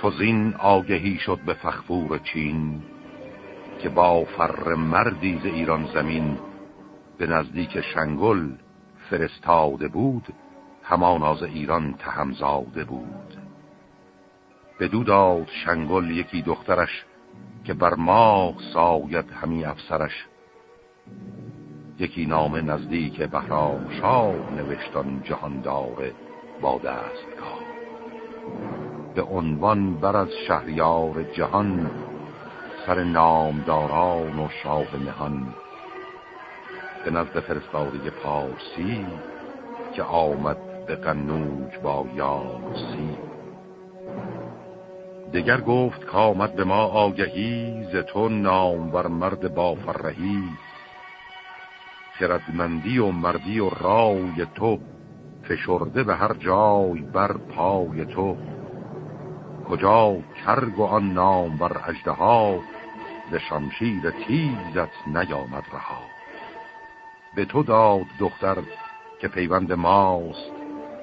چوزین آگهی شد به فخفور چین که با فر مردی ز ایران زمین به نزدیک شنگل فرستاده بود همانا ز ایران تهمزاده بود. بدو داد شنگل یکی دخترش که بر ماه ساید همی افسرش. یکی نام نزدیک بهرام شاه نوشتان جهاندار با دستگاه. به عنوان بر از شهریار جهان سر نامداران و شاه نهان. به نزد فرستاده پارسی که آمد به قنوج با یارسی. دگر گفت که آمد به ما آگهی ز تو نام بر مرد با فرهی خردمندی و مردی و رای تو فشرده به هر جای بر پای تو. کجا کرگ و آن نام بر اجده به شمشیر تیزت نیامد رها. به تو داد دختر که پیوند ماست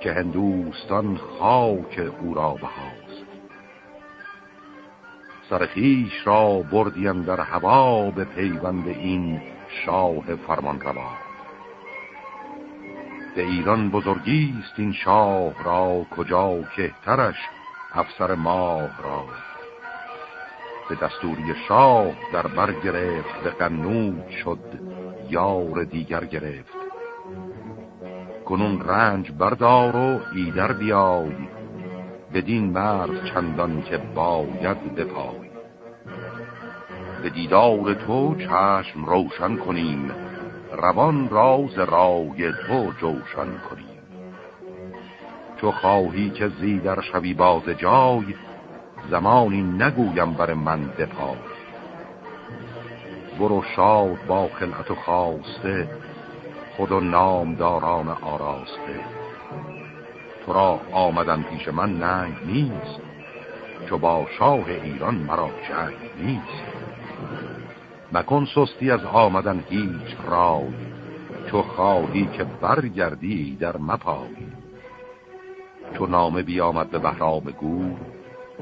که هندوستان خاک او را بهاست. سرخیش را بردیم در هوا به پیوند این شاه فرمان روا. به ایران بزرگیست این شاه را کجا کهترش افسر ماه را. به دستوری شاه در بر گرفت به قنود شد یار دیگر گرفت. کنون رنج بردار و ایدر بیای بدین مرد چندان که باید بپای. به دیدار تو چشم روشن کنیم روان راز رای تو جوشن کنیم. چو خواهی که زیدر شوی باز جای زمانی نگویم بر من بپای. برو شاد با خلعت و خواسته خود و نامداران آراسته. تو را آمدن پیش من ننگ نیست چو با شاه ایران مرا جنگ نیست. مکن سستی از آمدن هیچ رای چو خواهی که برگردی در مپای. چو نامه بیامد به بهرام گور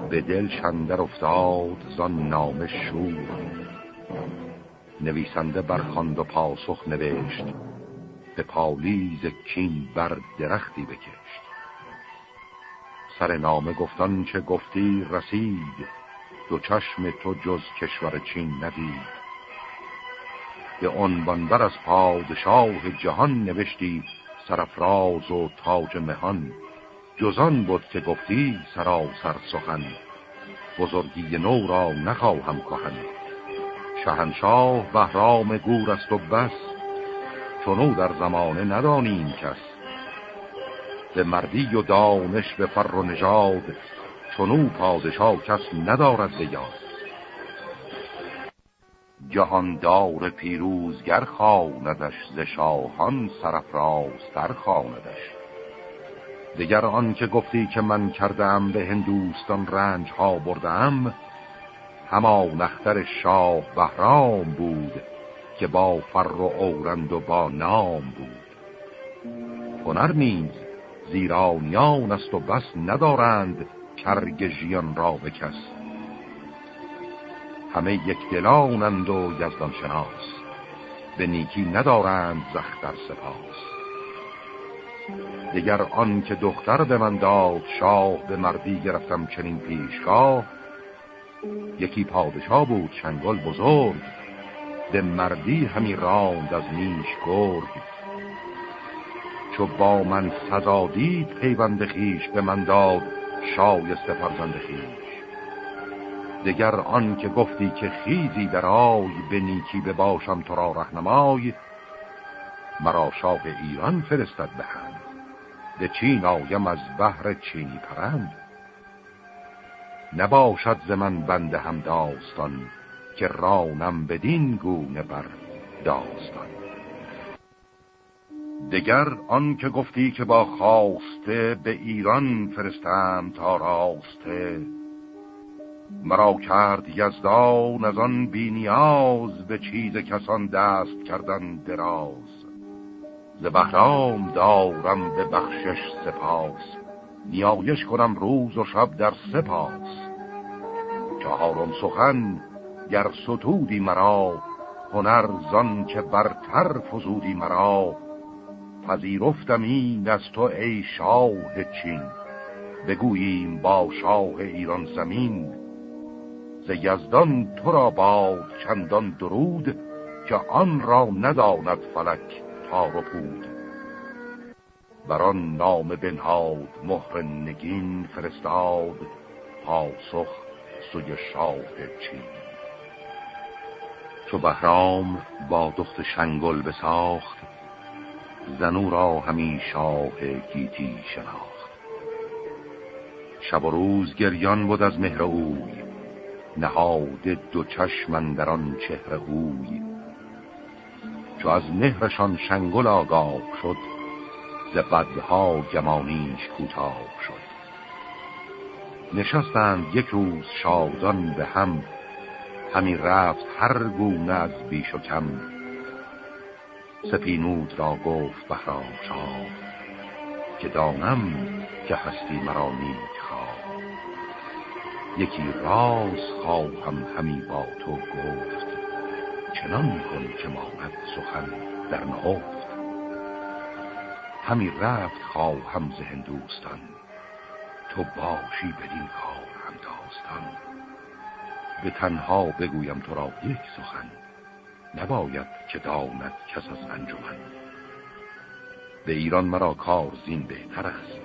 به دل شندر افتاد زان نامه شور. نویسنده برخاند و پاسخ نوشت به پالیز کین بر درختی بکشت. سر نامه گفتان چه گفتی رسید دو چشم تو جز کشور چین ندید. به عنوان بر از پادشاه جهان نوشتی سرفراز و تاج مهان. جزان بود که گفتی سراسر سخن. بزرگی نو را نخواهم کهن. شهنشاه بهرام گور است و بس. چونو در زمانه ندانیم کس. به مردی و دانش به فر و نژاد چونو پادشاه کس ندارد به جهاندار پیروزگر خواندش ز شاهان سرفرازتر خواندش. دگر آن که گفتی که من کردم به هندوستان رنج ها بردم هما نختر شاه بهرام بود که با فر و اورند و با نام بود. هنر نیز زیرانیان است و بس ندارند کرگ ژیان را به کس. همه یک دلانند و یزدان شناس به نیکی ندارند زختر سپاس. دیگر آن که دختر به من داد شاه به مردی گرفتم چنین پیشگاه. یکی پادشاه بود شنگل بزرگ. به مردی همی راند از نیش گرگ. چو با من سزا دید پیوند خیش به من داد شایسته فرزند خیش دگر آن که گفتی که خیزی در آی به نیکی بباشم تو را رهنمای مرا شاه ایران فرستد بهند به چین آیم از بحر چینی پرند. نباشد ز من بنده هم داستان که رانم بدین گونه بر داستان. دگر آن که گفتی که با خواسته به ایران فرستم تا راسته مرا کرد یزدان از آن بینیاز به چیز کسان دست کردن دراز. ز بهرام دارم به بخشش سپاس. نیایش کنم روز و شب در سپاس. چهارم سخن گر ستودی مرا هنر زان که برتر فزودی مرا. پذیرفتم این از تو ای شاه چین بگوییم با شاه ایران زمین. ز یزدان تو را باد چندان درود که آن را نداند فلک. تار و پود. بران نام بنهاد مهر نگین فرستاد پاسخ سوی شاه چین. چو بهرام با دخت شنگل بساخت زنو را همی شاه گیتی شناخت. شب و روز گریان بود از مهر اوی نهاد دو چشمن در آن چهره اوی. چو از مهرشان شنگل آگاه شد ز بدها گمانیش کوتاه شد. نشستند یک روز شادان به هم همی رفت هر گونه از بیش و کم. سپینود را گفت بهرام شاه که دانم که هستی مرا نیک یکی راز خواهم همی با تو گفت. چنان کن که ماند سخن در نهفت. همی رفت خواهم ز هندوستان تو باشی بدین کار هم داستان. به تنها بگویم تو را یک سخن نباید که داند کس از انجمن. به ایران مرا کار زین بهتر است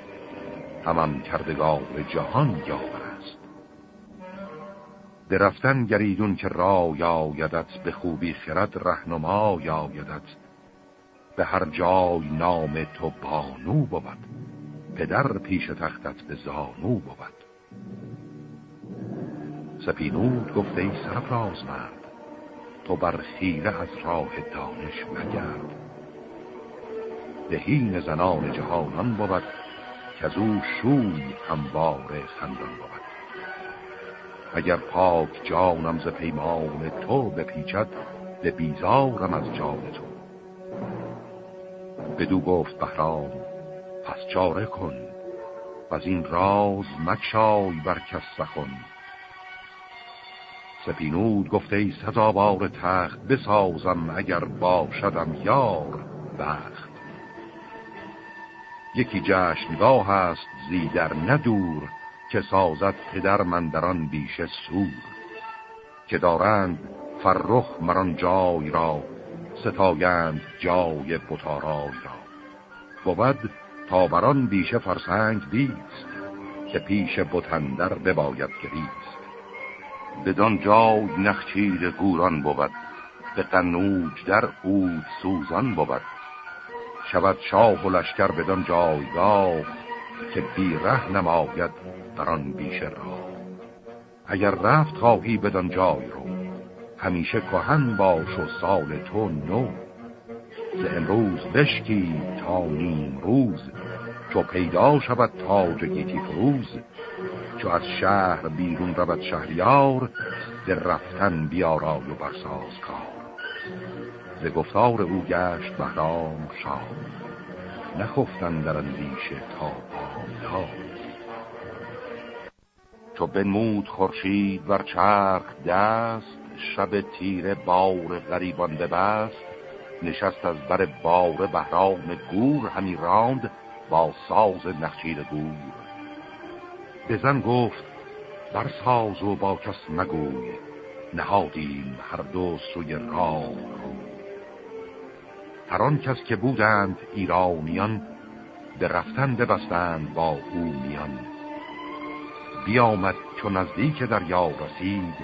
همان کردگار جهان یاور به رفتن گریدون که را یادت به خوبی خرد رهنما یادت به هر جای نام تو بانو بود پدر پیش تختت به زانو بود. سپینود گفته ای سرفراز مرد تو بر خیره از راه دانش مگرد. دهین زنان جهانان بود که از او شوی هموار خندان بود. اگر پاک جانم ز پیمان تو بپیچد به بیزارم از جان تو. بدو گفت بهرام پس چاره کن و از این راز مکشای بر کس سخن سپینود گفته ای سزاوار تخت بسازم اگر باشدم یار بخت. یکی جشنگاه است زیدر ندور که سازد پدر من در آن بیش سور که دارند فرخ مران جای را ستایند جای بطارای را. بود تا بران بیشه فرسنگ بیست که پیش بتندر بباید گریست بدان جای نخچیر گوران بود به قنوج در اود سوزان بود. شود شاه و لشکر بدان جایگاه که بی ره نماید در آن بیشه را. اگر رفت خواهی بدان جای رو. همیشه کهن باش و سال تو نو. ز امروز بشکی تا نیم روز چو پیدا شود تاج گیتی فروز. چو از شهر بیرون رود شهریار در رفتن بیارای و برساز کار. ز گفتار او گشت بهرام شاه نخفتن در اندیشه تا پایدار. چو بنمود خورشید بر چرخ دست شب تیره بار غریبان ببست. نشست از بر بار بهرام گور همی راند با ساز نخچیر گور. بزن گفت بر ساز و با کس مگوی. نهادیم هر دو سوی راه هر کس که بودند ایرانیان به رفتن ببستند با او میان. بیامد چون نزدیک دریا رسید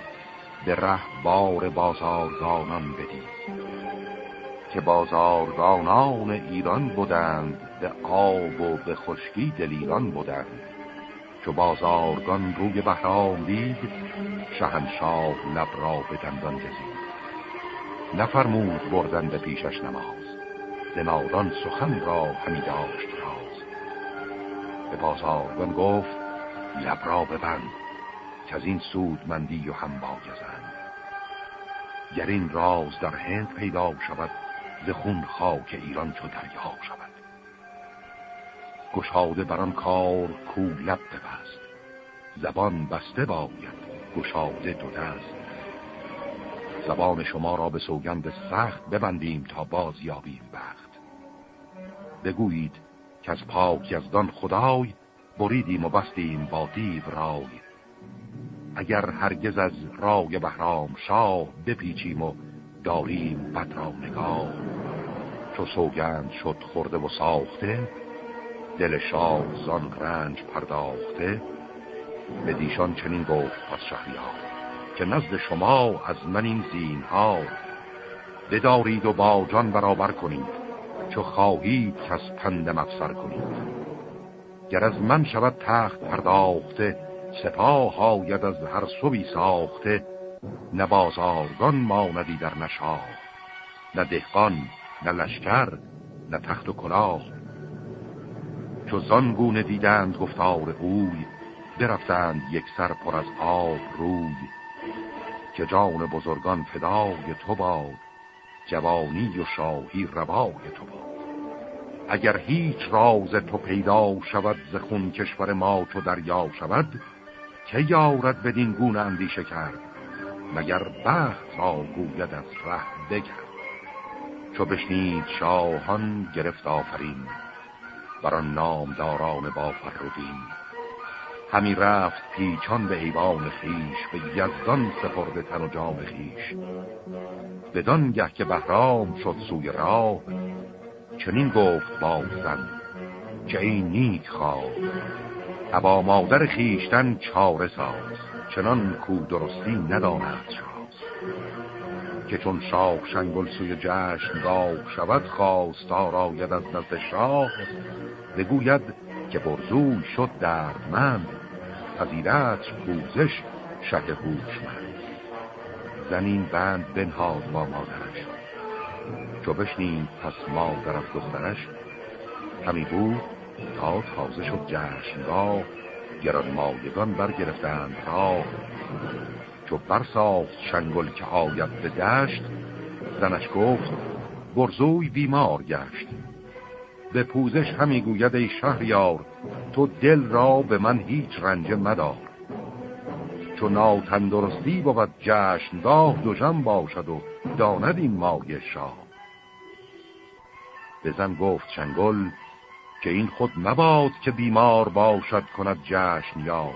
به ره بار بازارگانان بدید که بازارگانان ایران بودند به آب و به خشکی دلیران بودند. چو بازارگان روی بهرام دید شهنشاه لب را به دندان گزید نفرمود بردن به پیشش نماز دنادان سخن را همی داشت راز. به بازارگان گفت لب را ببند که از این سودمندی و هم باگزند گر این راز در هند پیدا شود ز خون خاک ایران چو دریا شود. گشاده بر آن کار کو لب ببست زبان بسته باید گشاده دو دست. زبان شما را به سوگند سخت ببندیم تا باز یابیم بخت. بگویید که از پاک یزدان خدای بریدیم و بستیم با دیو رای. اگر هرگز از رای بهرام شاه بپیچیم و داریم بد را نگاه چو سوگند شد خورده و ساخته دل شاه زان رنج پرداخته. به دیشان چنین گفت پس شهریار که نزد شما از من این زین ها بدارید و با جان برابر کنید چو خواهید که از پندم افسر کنید. گر از من شود تخت پرداخته سپاه هاید از هر صبی ساخته. نه بازارگان ماندی در نشاه نه دهقان نه لشکر نه تخت و کلاه. چو زان دیدند گفتار اوی برفتند یک سر پر از آب روی. که جان بزرگان فدای تو باد جوانی و شاهی روای تو باد. اگر هیچ راز تو پیدا شود زخون کشور ما چو دریا شود که یارد بدین گونه اندیشه کرد؟ مگر بخت را گوید از ره بگرد؟ چو بشنید شاهان گرفت آفرین بران نامداران با فرودین. همی رفت پیچان به ایوان خیش به یزدان سپرده تن و جام خیش بدان گه که بهرام شد سوی راه چنین گفت بازن که این نیک خواه ابا مادر خیشتن چاره ساز چنان کو درستی نداند شاز که چون شاه شنگل سوی جشن گاه شود خواست آراید از نزد شاه. بگوید که برزوی شد دردمند پذیرت پوزش شه هوشمند. زنین بند بنهاد با مادرش. چو بشنید پس مادر از دخترش همی بود تا تازه شد جشنگاه گران مایگان برگرفتند راه. چو برساخت شنگل که آید به دشت زنش گفت برزوی بیمار گشت. به پوزش همی گوید ای شهریار تو دل را به من هیچ رنج مدار. چون ناتندرستی بود جشنگاه دوژم باشد و داند این مایه شاه. بزن گفت چنگل که این خود مباد که بیمار باشد کند جشن یاد.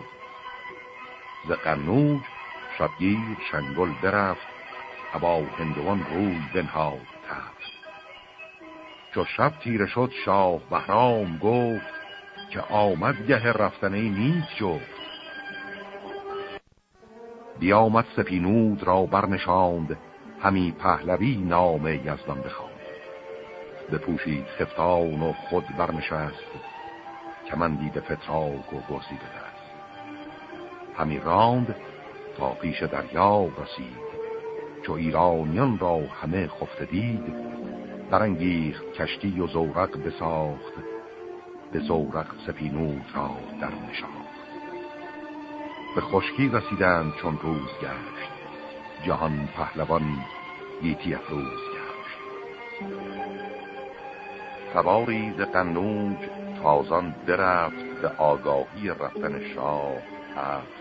ز قنوج شبگیر شنگل برفت ابا هندوان روی بنهاد تفت. چو شب تیره شد شاه بهرام گفت که آمد گه رفتنه نیز جفت. بیامد سپینود را برنشاند همی پهلوی نام یزدان بخواند. بپوشید خفتان و خود برنشست. که من دیده فتراک و گرزی دست. همی راند تا پیش دریا رسید. چو ایرانیان را همه خفته دید برانگیخت کشتی و زورق بساخت. به زورق سپینود را در نشاخت. به خشکی رسیدند چون روز گشت. جهان پهلوان گیتی افروز گشت. سواری ز قنوج تازان درفت به آگاهی رفتن شاه هفت.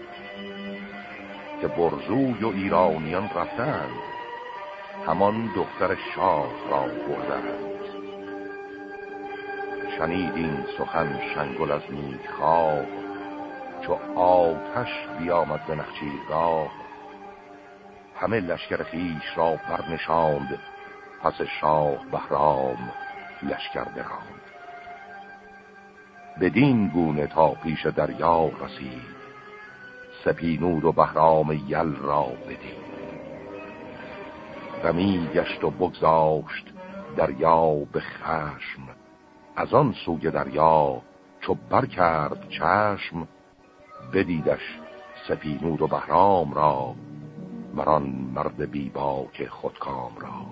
که برزوی و ایرانیان رفتند همان دختر شاه را بردند. شنید این سخن شنگل از خواه چو آتش بیامد به نخچیرگاه. همه لشکر خیش را برنشاند پس شاه بهرام. لشکر براند. بدین گونه تا پیش دریا رسید. سپینود و بهرام یل را بدید. غمی گشت و بگذاشت دریا به خشم. از آن سوی دریا چو بر کرد چشم بدیدش سپینود و بهرام را مران مرد بیباک خودکام را.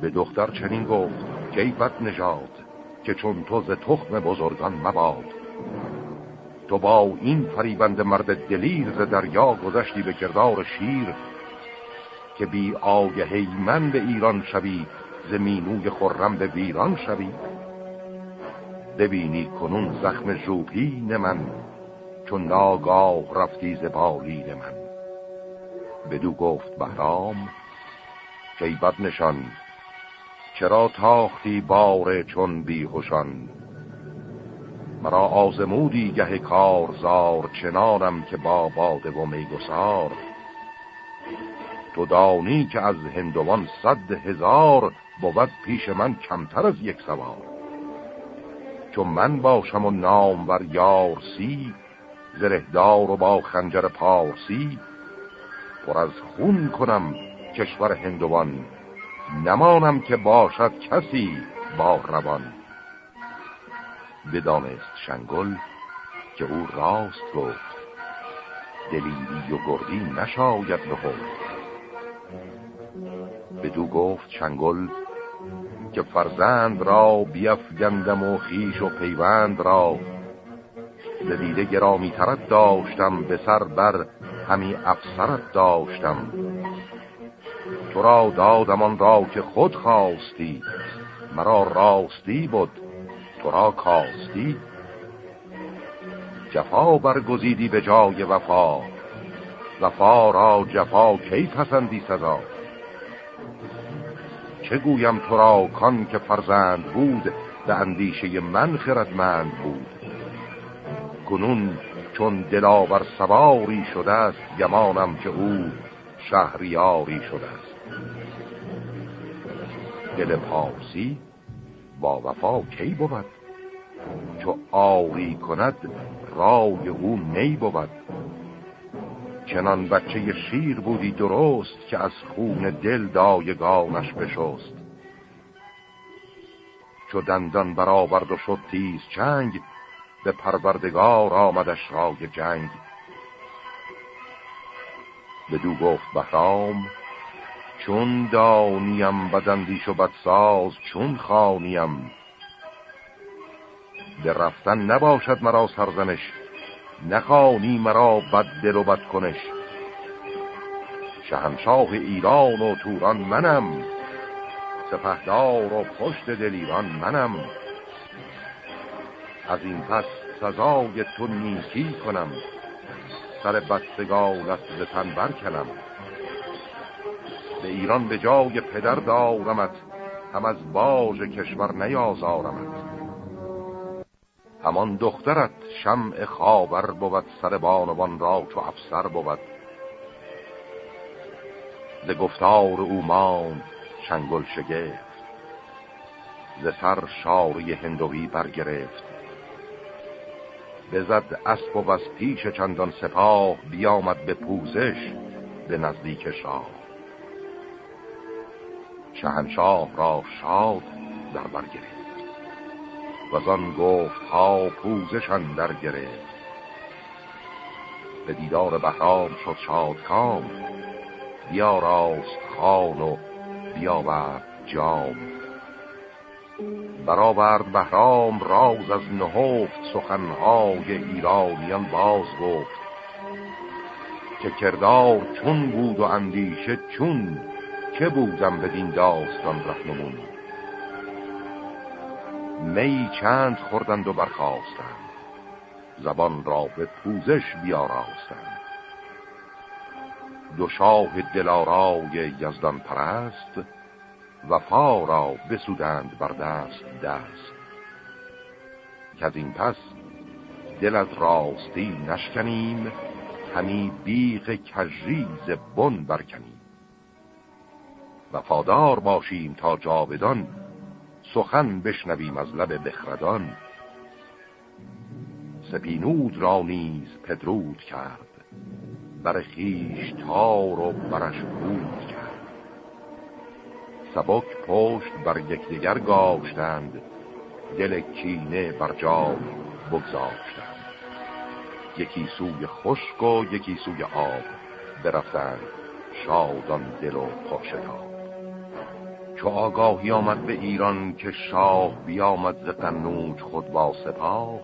به دختر چنین گفت که ای بد نژاد که چون تو ز تخم بزرگان مباد. تو با این فریبند مرد دلیر ز دریا گذشتی به کردار شیر که بی آگهی من به ایران شوی زمینوی خرم به ویران شوی. ببینی کنون زخم ژوپین من چون ناگاه رفتی ز بالین من. بدو گفت بهرام که بد نشان چرا تاختی بار چون بیهوشان مرا آزمودی گه کارزار چنانم که با باده و میگسار. تو دانی که از هندوان صد هزار بود پیش من کمتر از یک سوار. چون من باشم و نام بر یارسی زرهدار و با خنجر پارسی پر از خون کنم کشور هندوان. نمانم که باشد کسی با روان بدانست شنگل که او راست گفت دلیری و گردی نشاید نهفت بدو گفت شنگل که فرزند را بیفگندم و خیش و پیوند را. به دیده گرامی ترد داشتم به سر بر همی افسرت داشتم. تو را دادم آن را که خود خواستی. مرا راستی بود تو را کاستی. جفا برگزیدی به جای وفا. وفا را جفا کی پسندی سزا؟ چه گویم تو را کان که فرزند بود به اندیشه من خردمند بود؟ کنون چون دلاور سواری شده است گمانم که او شهریاری شده است. دل پارسی با وفا کی بود؟ چو آری کند رای او نی بود؟ چنان بچه شیر بودی درست که از خون دل دایگانش بشست. چو دندان برآورد و شد تیز چنگ به پروردگار آمدش رای جنگ. بدو گفت بهرام چون دانیم بدندیش و بدساز چون خانیم به رفتن نباشد مرا سرزنش نخانی مرا بد دل و بد کنش شهنشاه ایران و توران منم سپهدار و پشت دلیران منم. از این پس سزای تو نیکی کنم. سر بستگانت به تن برکنم. به ایران به جای پدر دارمت هم از باج کشور نیازارمت. همان دخترت شمع خاور بود سر بانوان را چو افسر بود. ز گفتار او ماند شنگل شگفت ز سر شاری هندوی برگرفت. بزد اسب و از پیش چندان سپاه بیامد به پوزش به نزدیک شاه. شهنشاه را شاد در برگرفت و آن گفت ها پوزشان در گرفت. به دیدار بهرام شد کام بیا راست خان و بیاورد جام. برآورد بهرام راز از نهفت سخنهای ایرانیان باز گفت که کردار چون بود و اندیشه چون که بودم بدین داستان رهنمون؟ می چند خوردند و برخواستند زبان را به پوزش بیاراستند. دو شاه دلارای یزدان پرست وفا را بسودند بر دست دست. که از این پس دل از راستی نشکنیم همی بیغ کجریز بن برکنیم. وفادار باشیم تا جاودان سخن بشنویم از لب بخردان. سپینود را نیز پدرود کرد بر خیش تار و برش بود کرد. سبک پشت بر یکدیگر گاشتند. دل کینه بر جای بگذاشتند. یکی سوی خشک و یکی سوی آب برفتند شادان دل و پاشتاب چو آگاهی آمد به ایران که شاه بیامد ز قنوج خود با سپاه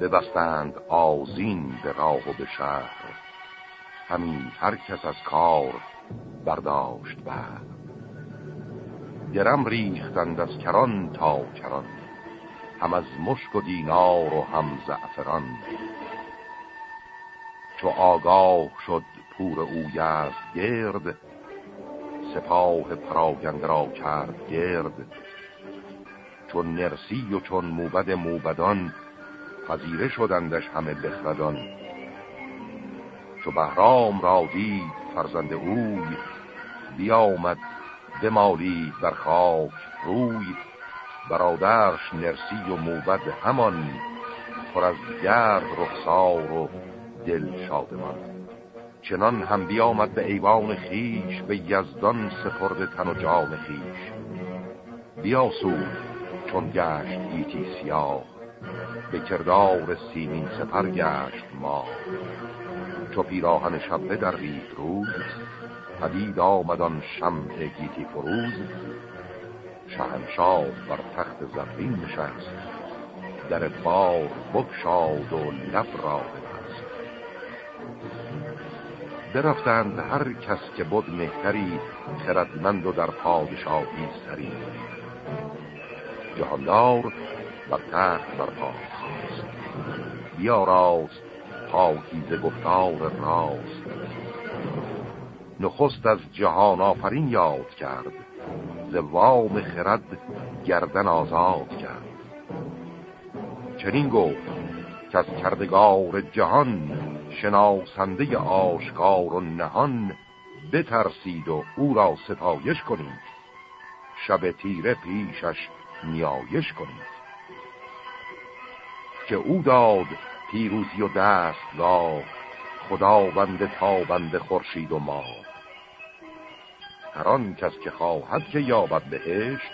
ببستند آزین به راه و به شهر. همین هر کس از کار برداشت بر. گرم ریختند از کران تا کران. هم از مشک و دینار و هم زعفران. چو آگاه شد پور او یزد گرد سپاه پراگنده را کرد گرد. چون نرسی و چون موبد موبدان پذیره شدندش همه بخردان. چو بهرام را دید فرزند اوی بیامد مالی بر خاک روی برادرش نرسی و موبد همان پر از گرد رخسار و دل شادمان. چنان هم بیامد به ایوان خیش به یزدان سپرد تن و جان خیش بیاسود چون گشت ایتی سیاه به کردار سیمین سپر گشت ما چو پیراهن شبه در رید روز پدید آمدان شمع گیتی فروز. شهنشاه بر تخت زرین نشست. در بار بکشاد و لب را ببست. برفتند هر کس که بود مهتری خردمند و در پادشاهی سری. جهاندار بر تخت بر خواست بیا راست پاکیز گفتار راست. نخست از جهان آفرین یاد کرد. ز وام خرد گردن آزاد کرد. چنین گفت که از کردگار جهان شناسنده آشکار و نهان بترسید و او را ستایش کنید. شب تیره پیشش نیایش کنید. که او داد پیروزی و دستگاه خداوند تابند خورشید و ما هر آن کس که خواهد که یابد بهشت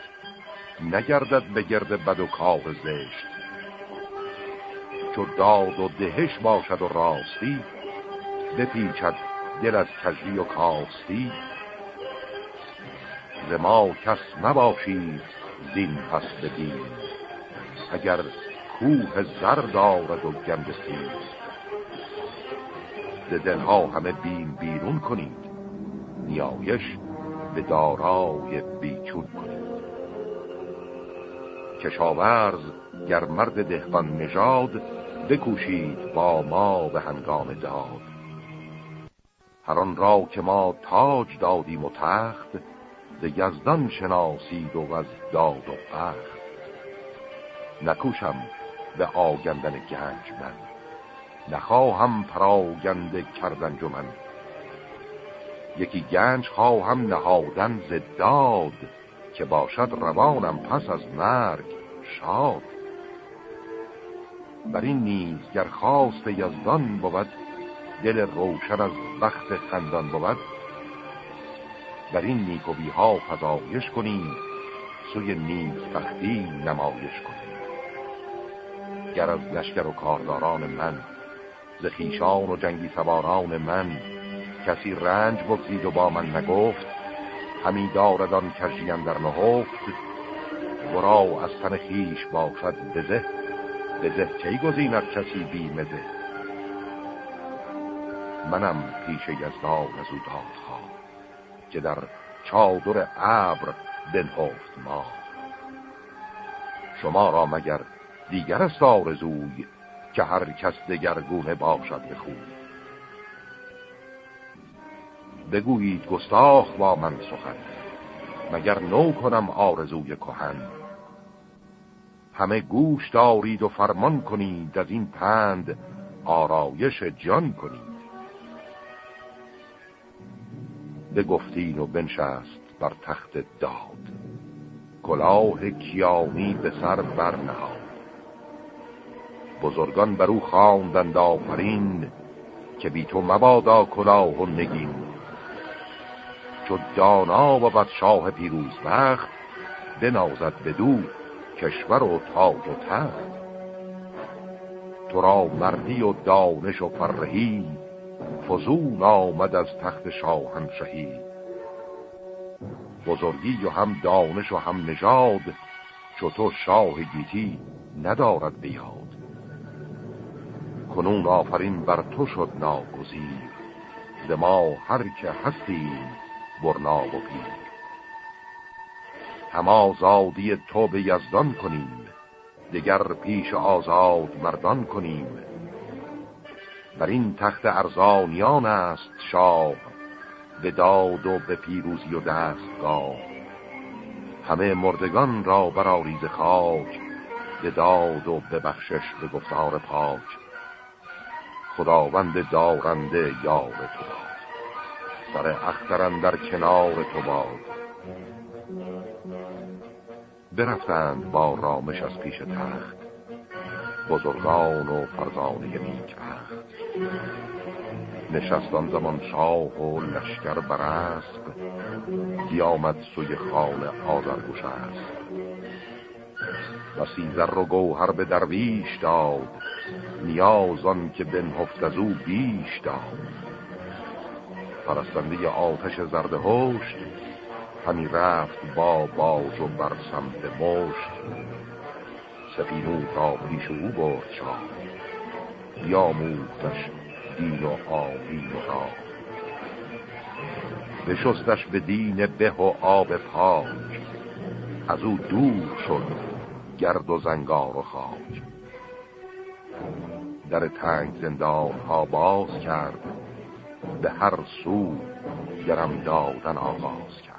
نگردد به گرد بد و کار زشت. چو داد و دهش باشد و راستی بپیچد دل از کجی و کاستی. ز ما کس نباشید زین پس بدین اگر کوه زر دارد و گنج سیز. ز دلها همه بیم بیرون کنید نیایش به دارای بیچون کنید کشاورز گر مرد دهقان نژاد بکوشید با ما به هنگام داد. هر آن را که ما تاج دادیم و تخت ز یزدان شناسید و از داد و بخت. نکوشم به آگندن گنج من نخواهم پراگنده کردن جمن. یکی گنج خواهم نهادن زداد که باشد روانم پس از مرگ شاد. بر این نیز گر خواست یزدان بود دل روشن از وقت خندان بود. بر این نیکوی ها فضایش کنیم سوی نیک بختی نمایش کنیم. گر از لشکر و کارداران من زخیشان و جنگی سواران من کسی رنج بگزید و با من نگفت همی داردان کجیم در نهفت ورا از تن خیش باشد بزه بزه چی گزیند کسی بیمزه منم پیش یزدان از او داد که در چادر ابر بنهفت ما. شما را مگر دیگر است آرزوی که هر کس دگرگونه باشد خوب بگویید گستاخ با من سخن مگر نو کنم آرزوی کهن. همه گوش دارید و فرمان کنید از این پند آرایش جان کنید. بگفتین و بنشست بر تخت داد کلاه کیانی به سر برنهاد. بزرگان بر او خواندند آفرین که بی تو مبادا کلاه و نگین. چو دانا و شاه پیروز بخت بنازد بدو کشور و تاج و تخت. تو را مردی و دانش و فرهی فزون آمد از تخت شاهنشهی بزرگی و هم دانش و هم نژاد چو تو شاه گیتی ندارد بیاد کنون آفرین بر تو شد ناگزیر ز ما هر که هستیم برنا و پیر هم آزادی تو به یزدان کنیم دگر پیش آزاد مردان کنیم. بر این تخت ارزانیان است شاه به داد و به پیروزی و دستگاه. همه مردگان را بر آریز خاک به داد و به بخشش به گفتار پاک. خداوند دارنده یار تو. سر اخترن در کنار تو باد. برفتند با رامش از پیش تخت بزرگان و فرزانه نیک نشستان زمان شاه و لشکر برسب دیامد سوی خانه آزرگوش است و سیزر و گوهر به درویش داد نیازان که بنهفت از او بیش داد. پرستنده آتش زرد هشت همی رفت با باز و بر سمت مشت. سپینو تا پیش او برد شاه یا موزش دین و آبین و را. بشستش به دین به و آب پاک. از او دور شد گرد و زنگار و خاک. در تنگ زندان ها باز کرد. به هر سو گرم دادن آغاز کرد.